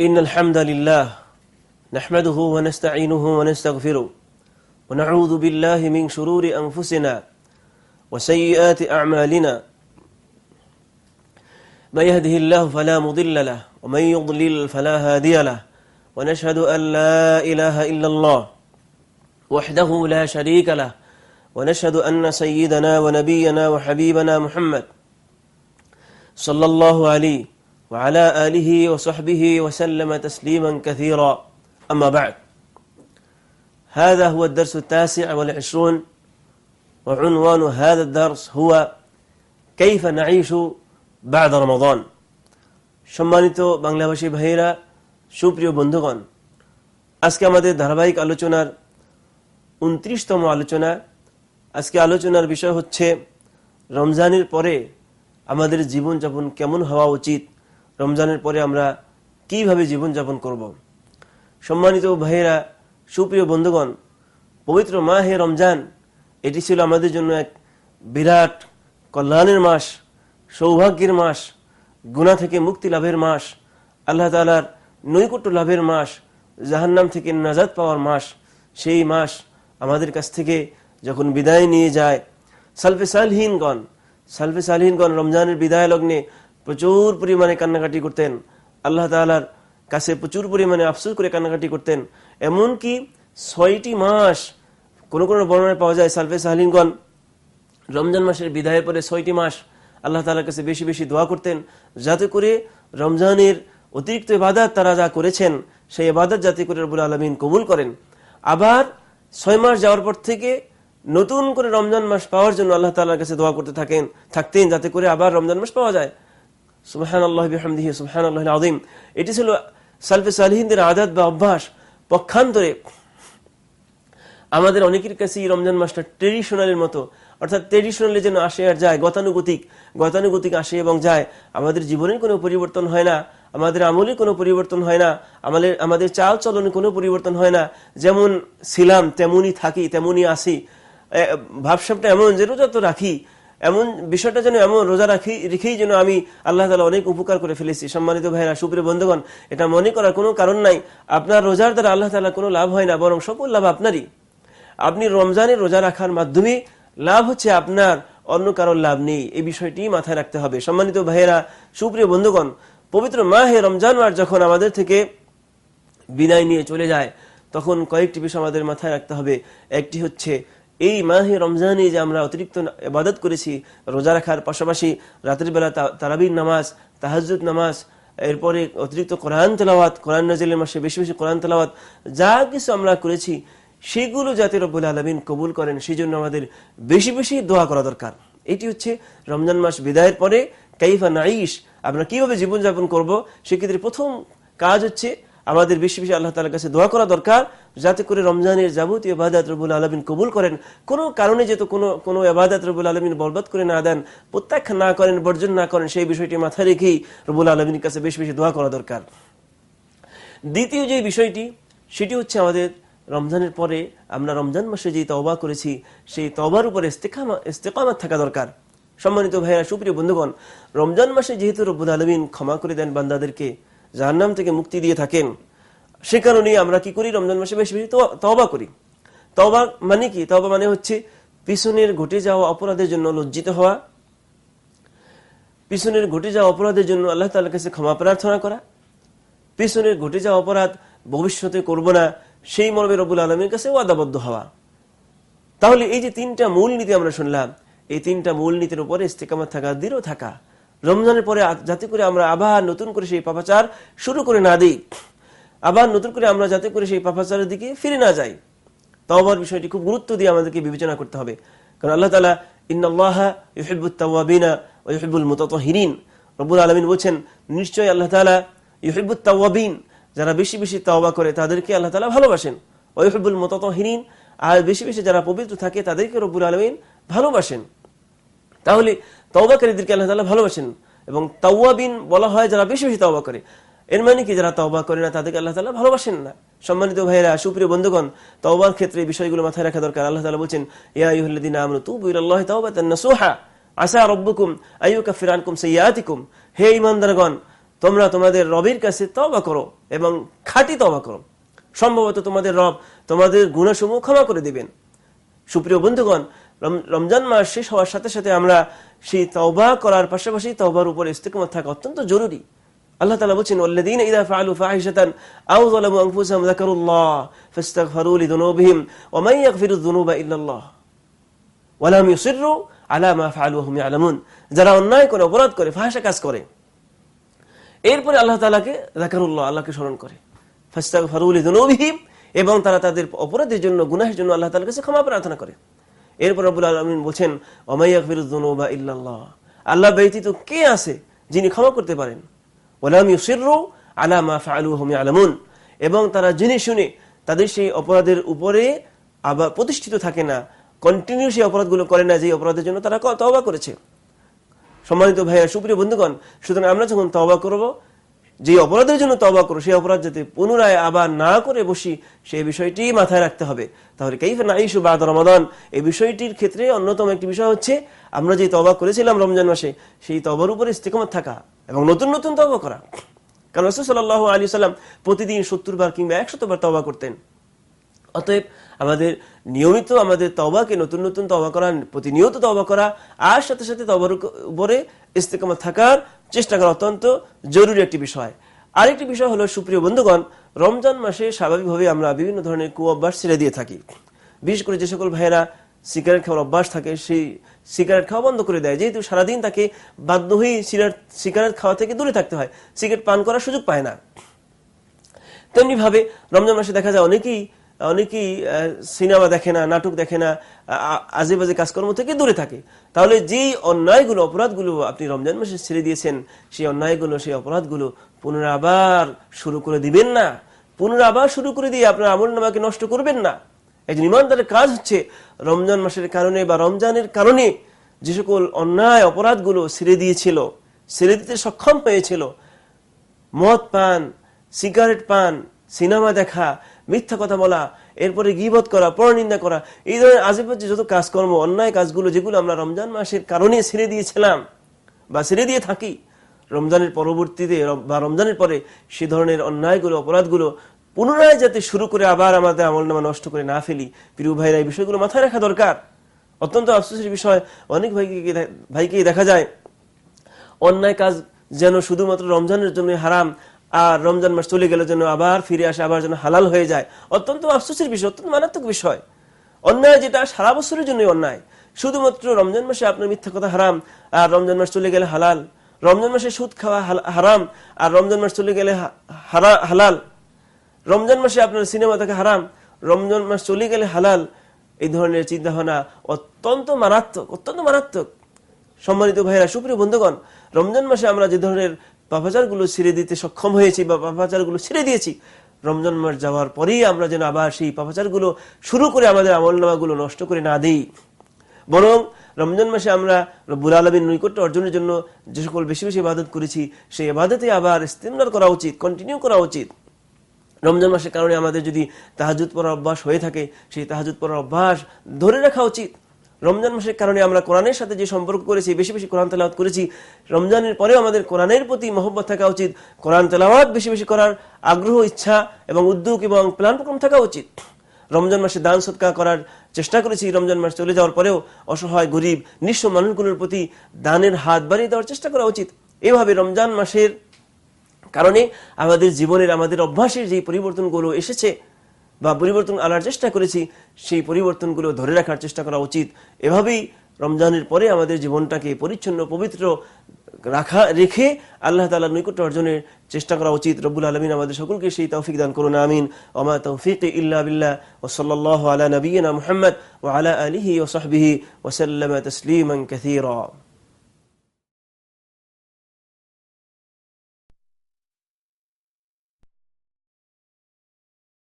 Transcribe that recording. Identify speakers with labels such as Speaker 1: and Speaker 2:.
Speaker 1: إن الحمد لله نحمده ونستعينه ونستغفره ونعوذ بالله من شرور أنفسنا وسيئات أعمالنا. من يهده الله فلا مضل له ومن يضلل فلا هادي له ونشهد أن لا إله إلا الله وحده لا شريك له ونشهد أن سيدنا ونبينا وحبيبنا محمد صلى الله عليه وعلى آله وصحبه وسلم تسليما كثيرا أما بعد هذا هو الدرس التاسع والعشرون وعنوان هذا الدرس هو كيف نعيش بعد رمضان সম্মানিত বাংলাভাষী ভাইয়েরা সুপ্রিয় বন্ধুগণ আজকে আমাদের ধারাবাহিক আলোচনার উনত্রিশতম আলোচনা আজকে আলোচনার বিষয় হচ্ছে রমজানের পরে আমাদের জীবনযাপন কেমন হওয়া উচিত রমজানের পরে আমরা কীভাবে জীবনযাপন করব। সম্মানিত ভাইয়েরা, সুপ্রিয় বন্ধুগণ, পবিত্র মা হে রমজান, এটি ছিল আমাদের জন্য এক বিরাট কল্যাণের মাস, সৌভাগ্যের মাস গুণা থেকে মুক্তি লাভের মাস, আল্লাহ তালার নৈকট্য লাভের মাস, জাহান্নাম থেকে নাজাদ পাওয়ার মাস, সেই মাস আমাদের কাছ থেকে যখন বিদায় নিয়ে যায় সালফে সালহীনগণ সালফে সালহীনগণ রমজানের বিদায় লগ্নে প্রচুর পরিমাণে কান্নাকাটি করতেন। আল্লাহ তালার কাছে প্রচুর পরিমাণে আফসুস করে কান্নাকাটি করতেন। এমনকি ছয়টি মাস কোন কোন বর্ণনায় পাওয়া যায়, সালফে সাহলিনগণ রমজান মাসের বিদায়ের পরে ছয়টি মাস আল্লাহ তালার কাছে বেশি বেশি দোয়া করতেন, যাতে করে রমজানের অতিরিক্ত ইবাদত তারা যা করেছেন, সেই ইবাদত যাতে করে রবুল আলমিন কবুল করেন। আবার ছয় মাস যাওয়ার পর থেকে নতুন করে রমজান মাস পাওয়ার জন্য আল্লাহ তালার কাছে দোয়া করতে থাকেন, থাকতেন, যাতে করে আবার রমজান মাস পাওয়া যায়। এটি ছিল সালফে সালহিনদের আদাত বা অভ্যাস। পক্ষান্তরে আমাদের অনেকের কাছে রমজান মাসটা ট্রেডিশনালের মতো। অর্থাৎ যেন আসে আর যায়, গতানুগতিক গতানুগতিক আসে এবং যায়, আমাদের জীবনের কোনো পরিবর্তন হয় না, আমাদের আমলে কোনো পরিবর্তন হয় না আমাদের আমাদের চাল চলনে কোনো পরিবর্তন হয় না। যেমন ছিলাম, তেমনই থাকি, তেমনই আসি। ভাবসাবটা এমন যে রোজা তো রাখি এমন বিষয়টা যেন এমন রোজা রাখি, রেখেই যেন আমি আল্লাহ তালা অনেক উপকার করে ফেলেছি। সম্মানিত ভাইরা সুপ্রিয় বন্ধুগণ, এটা মনে করার কোনো কারণ নাই। আপনার রোজার দ্বারা আল্লাহ তালা কোনো লাভ হয় না, বরং সকল লাভ আপনারই। আপনি রমজানে রোজা রাখার মাধ্যমে লাভ হচ্ছে আপনার, অন্য কারোর লাভ নেই। এই বিষয়টি মাথায় রাখতে হবে। সম্মানিত ভাইয়েরা, সুপ্রিয় বন্ধুগণ, পবিত্র মাহে রমজান মাস যখন আমাদের থেকে বিদায় নিয়ে চলে যায়, তখন কয়েকটি বিষয় আমাদের মাথায় রাখতে হবে। একটি হচ্ছে এই মাহে রমজানে যে আমরা অতিরিক্ত ইবাদত করেছি, রোজা রাখার পাশাপাশি রাতের বেলা তারাবির নামাজ তাহাজুদ নামাজ, এরপরে অতিরিক্ত কোরআন তেলাওয়াত, কোরআন নাজিলের মাসে বেশি বেশি কোরআন তেলাওয়াত, যা কিছু আমরা করেছি, সেগুলো যাতে রব্বুল আলমিন কবুল করেন সেই জন্য আমাদের বেশি বেশি দোয়া করা দরকার। এটি হচ্ছে রমজান মাস বিদায়ের পরে, কাইফা নাইশ আমরা কীভাবে জীবনযাপন করব, সেক্ষেত্রে প্রথম কাজ হচ্ছে আমাদের বেশি বেশি আল্লাহ তালার কাছে দোয়া করা দরকার, যাতে করে রমজানের যাবতীয় এবাদাত রবুল আলমিন কবুল করেন। কোনো কারণে যেহেতু কোনো কোনো এবাদাত রবুল আলমিন বরবাদ করে না দেন, প্রত্যাখ্যান না করেন, বর্জন না করেন, সেই বিষয়টি মাথায় রেখেই রবুল আলমিনের কাছে বেশি বেশি দোয়া করা দরকার। দ্বিতীয় যে বিষয়টি, সেটি হচ্ছে আমাদের রমজানের পরে আমরা রমজান মাসে যে তবা করেছি, সেই তবার উপরে ইস্তেকামাত থাকা দরকার। সম্মানিত ভাইয়া সুপ্রিয় বন্ধুগণ, রমজান মাসে যেহেতু রব্বুল আলমিন ক্ষমা করে দেন বান্দাদেরকে জাহান্নাম থেকে মুক্তি দিয়ে থাকেন। সে কারণে আমরা কি করি? রমজান মাসে বেশি বেশি তবা করি। তবা মানে কি? তবা মানে হচ্ছে পিছনের ঘটে যাওয়া অপরাধের জন্য লজ্জিত হওয়া। পিছনের ঘটে যাওয়া অপরাধের জন্য আল্লাহ তালার কাছে ক্ষমা প্রার্থনা করা। পিছনের ঘটে যাওয়া অপরাধ ভবিষ্যতে করব না, সেই মর্মে রবুল আলমীর কাছে ওয়াদাবদ্ধ হওয়া। তাহলে এই যে তিনটা মূল নীতি আমরা শুনলাম, এই তিনটা মূল নীতির উপরে ইস্তেকামাত থাকা, দৃঢ় থাকা। রমজানের পরে যাতে করে আমরা আবার নতুন করে সেই পাপাচার শুরু করে না দিই। আবার নতুন করে আমরা যাতে করে সেই পাপাচারের দিকে ফিরে না যাই। তওবার বিষয়টি খুব গুরুত্ব দিয়ে আমাদেরকে বিবেচনা করতে হবে। কারণ আল্লাহ তালা ইন্নআল্লাহ ইহিবুত্তাবিনা ও ইহিবুল মুতাহিরিন রব্বুল আলমিন বলছেন, নিশ্চয়ই আল্লাহ তালা ইহিবুত্তাবিন যারা বেশি বেশি তাওবা করে তাদেরকে আল্লাহ তালা ভালোবাসেন। ওয়ুবুল মুতাহিরিন আর বেশি বেশি যারা পবিত্র থাকে তাদেরকে রব্বুল আলমিন ভালোবাসেন। তাহলে তওবাকারীদেরকে আল্লাহ তালা ভালোবাসেন এবং তাওয়াবিন বলা হয় যারা বেশি বেশি তাওবা করে। এর মানে কি যারা তওবা করে না, তাদেরকে আল্লাহ তালা ভালোবাসেন না? সম্মানিত ভাইরা সুপ্রিয় বন্ধুগণ, তওবার ক্ষেত্রে বিষয়গুলো মাথায় রাখা দরকার। আল্লাহ তালা বলছেন, ইয়া ইহুল্লাদিন আমনু তুবু ইলাল্লাহি তাওবাতান নাসুহা, আসা রব্বুকুম আইয়ুকাফির আনকুম সাইয়্যাতিকুম। হে ঈমানদারগণ, তোমরা তোমাদের রবের কাছে তবা করো এবং খাঁটি তবা করো। সম্ভবত তোমাদের রব তোমাদের গুণাসমূহ ক্ষমা করে দিবেন। সুপ্রিয় বন্ধুগণ রমজান মাস শেষ হওয়ার সাথে সাথে আমরা সেই তওবা করার পাশাপাশি তওবার উপর ইস্তেকমত থাকা অত্যন্ত জরুরি। আল্লাহ তাআলা বলছেন ফাআলু ফাহিশাতান আনফুসাহুম যাকারুল্লাহ ফাস্তাগফিরু লিযুনুবিহিম ওয়া মান যুনুবা ইল্লাল্লাহ ওয়া লাম ইউসিররু আলা মা হুম ইয়ালামুন। যারা অন্যায় করে, অপরাধ করে, ফাহিশা কাজ করে, এরপরে আল্লাহ তালাকে জাকারুল্লাহ আল্লাহকে স্মরণ করে। ফাস্তাগ ফারুল দুনবিহিম এবং তারা তাদের অপরাধের জন্য, গুনাহের জন্য আল্লাহ তালার কাছে ক্ষমা প্রার্থনা করে। এরপর আব্বুল আলমিন বলছেন অমাইয়াকবিরুদ্দুনুবা ইল্লাল্লাহ। আল্লাহ ব্যতীত কে আছে যিনি ক্ষমা করতে পারেন? ওলাম ইউসিররু আলা মা ফাআলু হুম ইয়ালামুন। এবং তারা জেনে শুনে তাদের সেই অপরাধের উপরে আবার প্রতিষ্ঠিত থাকে না কন্টিনিউ সেই অপরাধগুলো করে না যে অপরাধের জন্য তারা তওবা করেছে। সম্মানিত ভাইয়া, সুপ্রিয় বন্ধুগণ, সুতরাং আমরা যখন তবা করব যে অপরাধের জন্য তবা করো, সেই অপরাধ যাতে পুনরায় আবার না করে বসি, সেই বিষয়টি মাথায় রাখতে হবে। তাহলে কেইফ না ইস্যু বাদ রমাদান? এই বিষয়টির ক্ষেত্রে অন্যতম একটি বিষয় হচ্ছে, আমরা যে তবা করেছিলাম রমজান মাসে, সেই তবার উপরে ইস্তেকমত থাকা এবং নতুন নতুন তবা করা। কারণ রসুল সাল্লাহ আলী সাল্লাম প্রতিদিন সত্তর বার কিংবা একশত বার তবা করতেন। অতএব আমাদের নিয়মিত আমাদের তবাকে নতুন নতুন তবা করা, প্রতিনিয়ত তবা করা, আর সাথে সাথে তবার উপরে ইস্তেকামত থাকার চেষ্টা করা অত্যন্ত জরুরি একটি বিষয়। আরেকটি বিষয় হলো, সুপ্রিয় বন্ধুগণ, রমজান মাসে স্বাভাবিকভাবে আমরা বিভিন্ন ধরনের কুঅভ্যাস ছেড়ে দিয়ে থাকি। বিশেষ করে যে সকল ভাইয়েরা সিগারেট খাওয়ার অভ্যাস থাকে, সেই সিগারেট খাওয়া বন্ধ করে দেয়। যেহেতু সারাদিন তাকে বাধ্য হয়ে সিগারেট সিগারেট খাওয়া থেকে দূরে থাকতে হয়, সিগারেট পান করার সুযোগ পায় না। তেমনি ভাবে রমজান মাসে দেখা যায় অনেকেই অনেকেই সিনেমা দেখে না, নাটক দেখে না আজে বাজে কাজকর্ম থেকে দূরে থাকে। তাহলে যেই অন্যায়গুলো, অপরাধগুলো আপনি রমজান মাসে ছেড়ে দিয়েছেন, সেই অন্যায়গুলো, সেই অপরাধগুলো পুনরায় আবার শুরু করে দিবেন না। পুনরায় আবার শুরু করে দিয়ে আপনার আমল নামাকে নষ্ট করবেন না। একজন ইমানদারের কাজ হচ্ছে রমজান মাসের কারণে বা রমজানের কারণে যে সকল অন্যায়, অপরাধগুলো ছেড়ে দিয়েছিল, ছেড়ে দিতে সক্ষম হয়েছিল। মদ পান, সিগারেট পান, সিনেমা দেখা মিথ্যা কথা বলা, এরপরে গিবত করা, পরনিন্দা করা, এই ধরনের আজেবাজে যত কাজকর্ম, অন্যায় কাজগুলো যেগুলো আমরা রমজান মাসের কারণে ছেড়ে দিয়েছিলাম বা ছেড়ে দিয়ে থাকি, রমজানের পরবর্তীতে বা রমজানের পরে সে ধরনের অন্যায়গুলো, অপরাধগুলো পুনরায় যাতে শুরু করে আবার আমাদের আমল নামা নষ্ট করে না ফেলি, প্রিয় ভাইরা, এই বিষয়গুলো মাথায় রাখা দরকার। অত্যন্ত আফসোসের বিষয়, অনেক ভাইকে ভাইকেই দেখা যায়, অন্যায় কাজ যেন শুধুমাত্র রমজানের জন্য হারাম আর রমজান মাস চলে গেলে যেন আবার ফিরে আসে, আবার যেন হালাল হয়ে যায়, অত্যন্ত আফসোসের বিষয়, অত্যন্ত মারাত্মক বিষয়। অন্যায় যেটা সারা বছরের জন্য অন্যায়। শুধুমাত্র রমজান মাসে আপনার মিথ্যা কথা হারাম, আর রমজান মাস চলে গেলে হালাল। রমজান মাসে সুদ খাওয়া হারাম, আর রমজান মাস চলে গেলে হালাল। রমজান মাসে আপনার সিনেমা দেখা হারাম, রমজান মাস চলে গেলে হালাল। এই ধরনের চিন্তা ভাবনা অত্যন্ত মারাত্মক অত্যন্ত মারাত্মক। সম্মানিত ভাইরা সুপ্রিয় বন্ধুগণ, রমজান মাসে আমরা যে ধরনের পাপাচারগুলো ছেড়ে দিতে সক্ষম হয়েছি বা পাপাচারগুলো ছেড়ে দিয়েছি। রমজান মাস যাওয়ার পরেই আমরা যেন আবার সেই পাপাচারগুলো শুরু করে আমাদের আমলনামাগুলো নষ্ট করে না দিই। বরং রমজান মাসে আমরা রব্বুল আলমীর নৈকট্য অর্জনের জন্য যে সকল বেশি বেশি ইবাদত করেছি, সেই ইবাদতে আবার ইস্তেমদার করা উচিত কন্টিনিউ করা উচিত। রমজান মাসের কারণে আমাদের যদি তাহাজুদ পড়ার অভ্যাস হয়ে থাকে, সেই তাহাজুদ পড়ার অভ্যাস ধরে রাখা উচিত। রমজান মাসের কারণে আমরা কোরআনের সাথে যে সম্পর্ক করেছি, বেশি বেশি কোরআন তেলাওয়াত করেছি, রমজানের পরেও আমাদের কোরআনের প্রতি মহব্বত থাকা উচিত, কোরআন তেলাওয়াত বেশি বেশি করার আগ্রহ, ইচ্ছা এবং উদ্যোগ এবং প্ল্যান প্রোগ্রাম থাকা উচিত। রমজান মাসে দান সৎকার করার চেষ্টা করেছি, রমজান মাস চলে যাওয়ার পরেও অসহায়, গরিব, নিঃস্ব মানুষগুলোর প্রতি দানের হাত বাড়িয়ে দেওয়ার চেষ্টা করা উচিত। এভাবে রমজান মাসের কারণে আমাদের জীবনের, আমাদের অভ্যাসের যে পরিবর্তনগুলো এসেছে বা পরিবর্তন আনার চেষ্টা করেছি, সেই পরিবর্তনগুলো ধরে রাখার চেষ্টা করা উচিত। এভাবেই রমজানের পরে আমাদের জীবনটাকে পরিচ্ছন্ন, পবিত্র রাখা, রেখে আল্লাহ তালার নৈকট্য অর্জনের চেষ্টা করা উচিত। রব্বুল আলমিন আমাদের সকলকে সেই তৌফিক দান করুন, আমিন। ওমা তৌফিক ইল্লা বিল্লাহ। ওসল্লাহ আলা নবীনা মোহাম্মদ ও আলা আলিহি ওসহবিহি ওসাল্লাম তসলিমন কথিরা